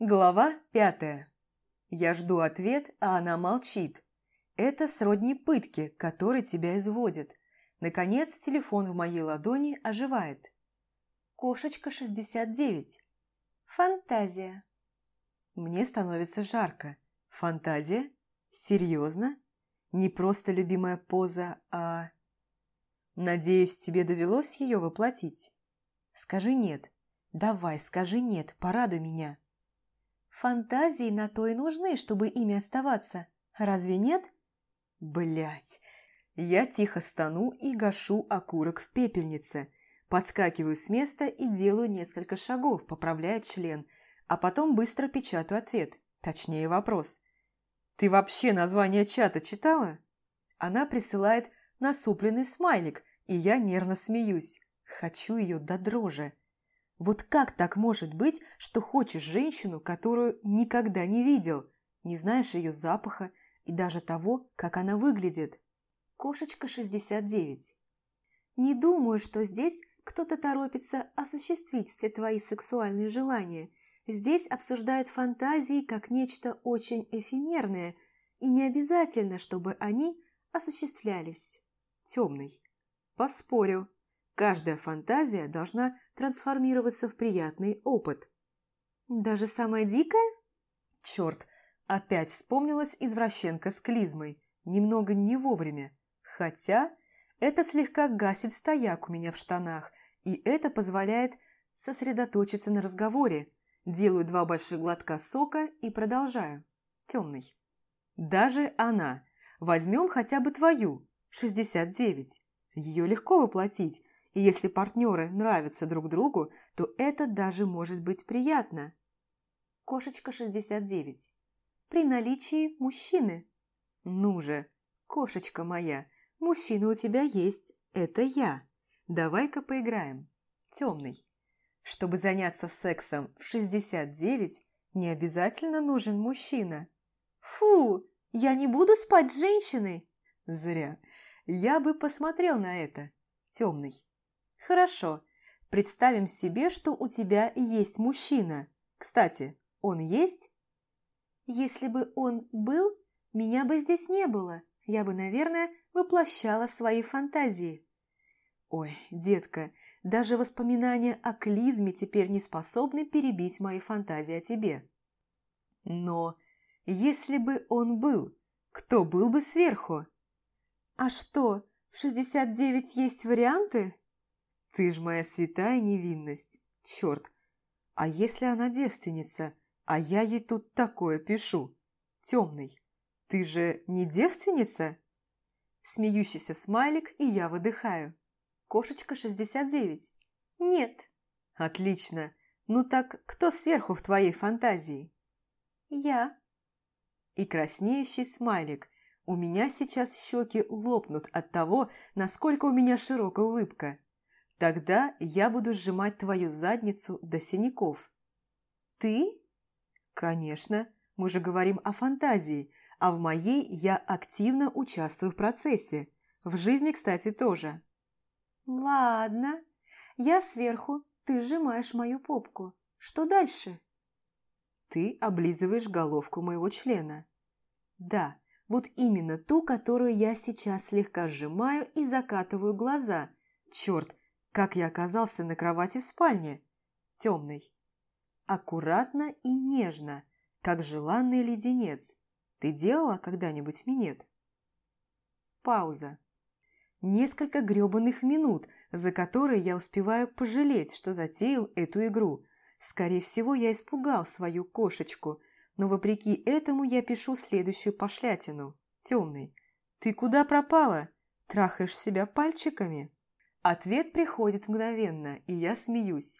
Глава пятая. Я жду ответ, а она молчит. Это сродни пытки, который тебя изводит. Наконец, телефон в моей ладони оживает. Кошечка 69. Фантазия. Мне становится жарко. Фантазия? Серьезно? Не просто любимая поза, а... Надеюсь, тебе довелось ее воплотить? Скажи нет. Давай, скажи нет, порадуй меня. Фантазии на то и нужны, чтобы ими оставаться. Разве нет? Блять. Я тихо стану и гашу окурок в пепельнице. Подскакиваю с места и делаю несколько шагов, поправляя член, а потом быстро печатаю ответ, точнее вопрос. «Ты вообще название чата читала?» Она присылает насупленный смайлик, и я нервно смеюсь. Хочу ее до дрожи. Вот как так может быть, что хочешь женщину, которую никогда не видел, не знаешь ее запаха и даже того, как она выглядит? Кошечка 69. Не думаю, что здесь кто-то торопится осуществить все твои сексуальные желания. Здесь обсуждают фантазии как нечто очень эфемерное, и не обязательно, чтобы они осуществлялись. Темный. Поспорю. Каждая фантазия должна трансформироваться в приятный опыт. Даже самая дикая? Черт, опять вспомнилась извращенка с клизмой. Немного не вовремя. Хотя это слегка гасит стояк у меня в штанах, и это позволяет сосредоточиться на разговоре. Делаю два больших глотка сока и продолжаю. Темный. Даже она. Возьмем хотя бы твою, 69. Ее легко воплотить, и если партнеры нравятся друг другу, то это даже может быть приятно. Кошечка 69. При наличии мужчины. Ну же, кошечка моя, мужчина у тебя есть, это я. Давай-ка поиграем. Темный. Чтобы заняться сексом в 69, не обязательно нужен мужчина. Фу, я не буду спать с женщиной. Зря. Я бы посмотрел на это. Темный. Хорошо. Представим себе, что у тебя есть мужчина. Кстати, он есть? Если бы он был, меня бы здесь не было. Я бы, наверное, воплощала свои фантазии. Ой, детка, даже воспоминания о клизме теперь не способны перебить мои фантазии о тебе. Но если бы он был, кто был бы сверху? А что, в 69 есть варианты? Ты ж моя святая невинность. Черт, а если она девственница, а я ей тут такое пишу? Темный, ты же не девственница? Смеющийся смайлик, и я выдыхаю. Кошечка 69. Нет. Отлично. Ну так кто сверху в твоей фантазии? Я. И краснеющий смайлик. У меня сейчас щеки лопнут от того, насколько у меня широкая улыбка. Тогда я буду сжимать твою задницу до синяков. Ты? Конечно, мы же говорим о фантазии, а в моей я активно участвую в процессе. В жизни, кстати, тоже. Ладно, я сверху, ты сжимаешь мою попку. Что дальше? Ты облизываешь головку моего члена. Да, вот именно ту, которую я сейчас слегка сжимаю и закатываю глаза. Черт, как я оказался на кровати в спальне? Темный. Аккуратно и нежно, как желанный леденец. Ты делала когда-нибудь минет? Пауза. Несколько грёбаных минут, за которые я успеваю пожалеть, что затеял эту игру. Скорее всего, я испугал свою кошечку, но вопреки этому я пишу следующую пошлятину. Темный. Ты куда пропала? Трахаешь себя пальчиками? Ответ приходит мгновенно, и я смеюсь.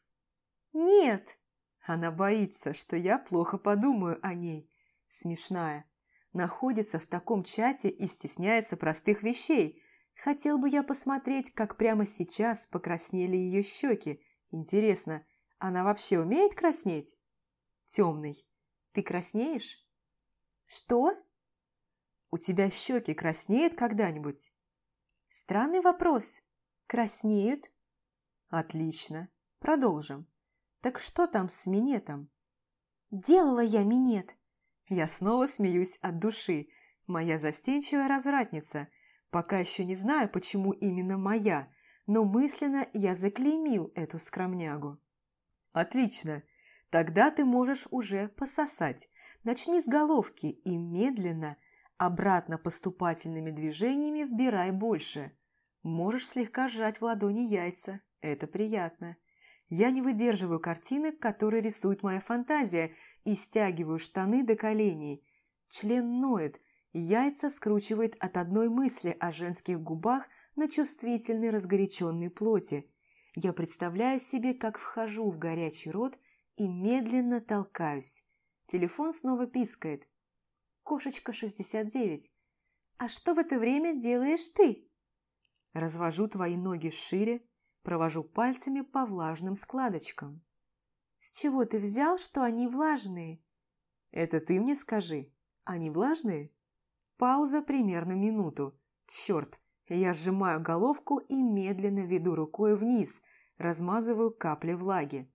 «Нет!» Она боится, что я плохо подумаю о ней. Смешная. Находится в таком чате и стесняется простых вещей. Хотел бы я посмотреть, как прямо сейчас покраснели ее щеки. Интересно, она вообще умеет краснеть? Темный. Ты краснеешь? Что? У тебя щеки краснеют когда-нибудь? Странный вопрос. Краснеют? Отлично. Продолжим. Так что там с минетом? Делала я минет. Я снова смеюсь от души. Моя застенчивая развратница. Пока еще не знаю, почему именно моя, но мысленно я заклеймил эту скромнягу. Отлично. Тогда ты можешь уже пососать. Начни с головки и медленно, обратно поступательными движениями вбирай больше. Можешь слегка сжать в ладони яйца. Это приятно. Я не выдерживаю картины, которые рисует моя фантазия, и стягиваю штаны до коленей. Член ноет, яйца скручивает от одной мысли о женских губах на чувствительной разгоряченной плоти. Я представляю себе, как вхожу в горячий рот и медленно толкаюсь. Телефон снова пискает. Кошечка 69. А что в это время делаешь ты? Развожу твои ноги шире, провожу пальцами по влажным складочкам. С чего ты взял, что они влажные? Это ты мне скажи. Они влажные? Пауза примерно минуту. Черт, я сжимаю головку и медленно веду рукой вниз, размазываю капли влаги.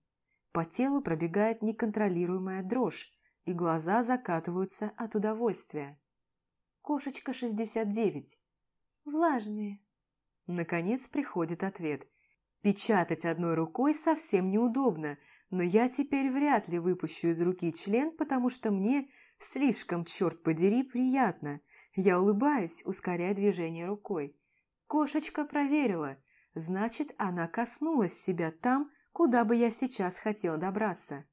По телу пробегает неконтролируемая дрожь, и глаза закатываются от удовольствия. Кошечка 69. Влажные. Наконец приходит ответ. Печатать одной рукой совсем неудобно, но я теперь вряд ли выпущу из руки член, потому что мне слишком, черт подери, приятно. Я улыбаюсь, ускоряя движение рукой. Кошечка проверила. Значит, она коснулась себя там, куда бы я сейчас хотел добраться.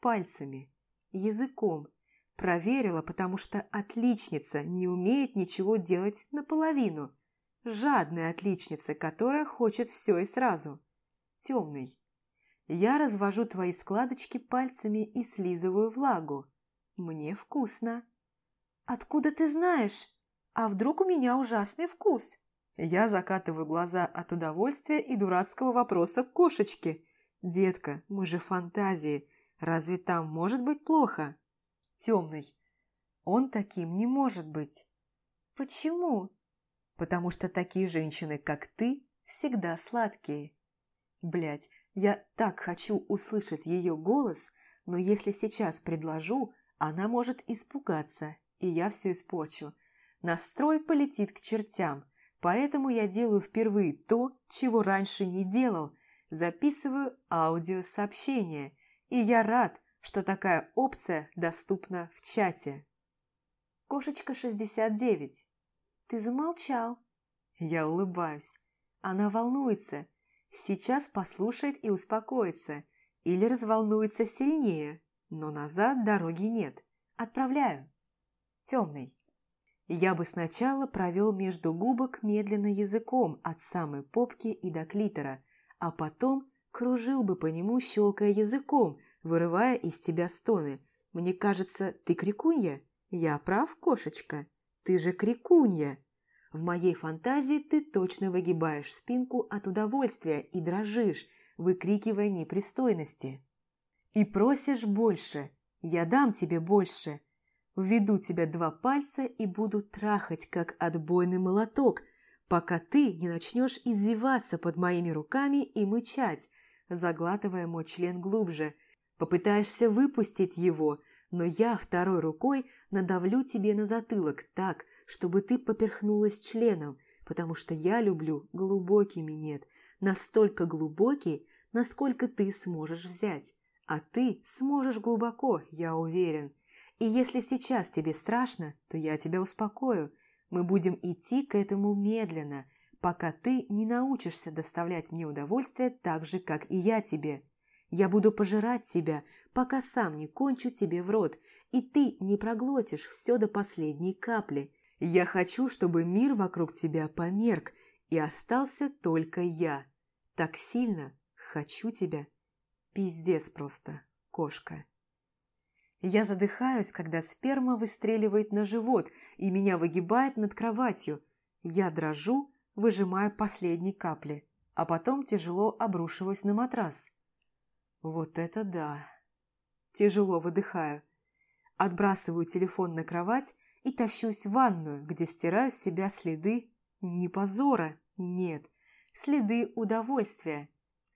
Пальцами, языком. Проверила, потому что отличница не умеет ничего делать наполовину. Жадная отличница, которая хочет все и сразу. Темный. Я развожу твои складочки пальцами и слизываю влагу. Мне вкусно. Откуда ты знаешь? А вдруг у меня ужасный вкус? Я закатываю глаза от удовольствия и дурацкого вопроса к кошечке. «Детка, мы же фантазии. Разве там может быть плохо?» Темный. Он таким не может быть. Почему? Потому что такие женщины, как ты, всегда сладкие. Блять, я так хочу услышать ее голос, но если сейчас предложу, она может испугаться, и я все испорчу. Настрой полетит к чертям – Поэтому я делаю впервые то, чего раньше не делал. Записываю аудиосообщение. И я рад, что такая опция доступна в чате. Кошечка 69. Ты замолчал. Я улыбаюсь. Она волнуется. Сейчас послушает и успокоится. Или разволнуется сильнее. Но назад дороги нет. Отправляю. Темный. Я бы сначала провел между губок медленно языком от самой попки и до клитора, а потом кружил бы по нему, щелкая языком, вырывая из тебя стоны. Мне кажется, ты крикунья? Я прав, кошечка? Ты же крикунья. В моей фантазии ты точно выгибаешь спинку от удовольствия и дрожишь, выкрикивая непристойности. И просишь больше. Я дам тебе больше. Введу тебя два пальца и буду трахать, как отбойный молоток, пока ты не начнешь извиваться под моими руками и мычать, заглатывая мой член глубже. Попытаешься выпустить его, но я второй рукой надавлю тебе на затылок так, чтобы ты поперхнулась членом, потому что я люблю глубокий минет, настолько глубокий, насколько ты сможешь взять. А ты сможешь глубоко, я уверен. И если сейчас тебе страшно, то я тебя успокою. Мы будем идти к этому медленно, пока ты не научишься доставлять мне удовольствие так же, как и я тебе. Я буду пожирать тебя, пока сам не кончу тебе в рот, и ты не проглотишь все до последней капли. Я хочу, чтобы мир вокруг тебя померк, и остался только я. Так сильно хочу тебя. Пиздец просто, кошка. Я задыхаюсь, когда сперма выстреливает на живот и меня выгибает над кроватью. Я дрожу, выжимая последние капли, а потом тяжело обрушиваюсь на матрас. Вот это да! Тяжело выдыхаю. Отбрасываю телефон на кровать и тащусь в ванную, где стираю с себя следы не позора, нет, следы удовольствия.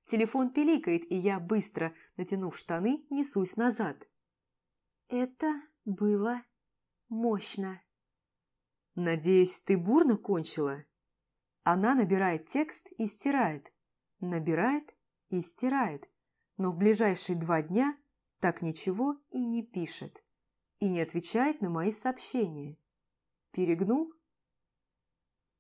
Телефон пиликает, и я, быстро натянув штаны, несусь назад. Это было мощно. Надеюсь, ты бурно кончила? Она набирает текст и стирает. Набирает и стирает. Но в ближайшие два дня так ничего и не пишет. И не отвечает на мои сообщения. Перегнул?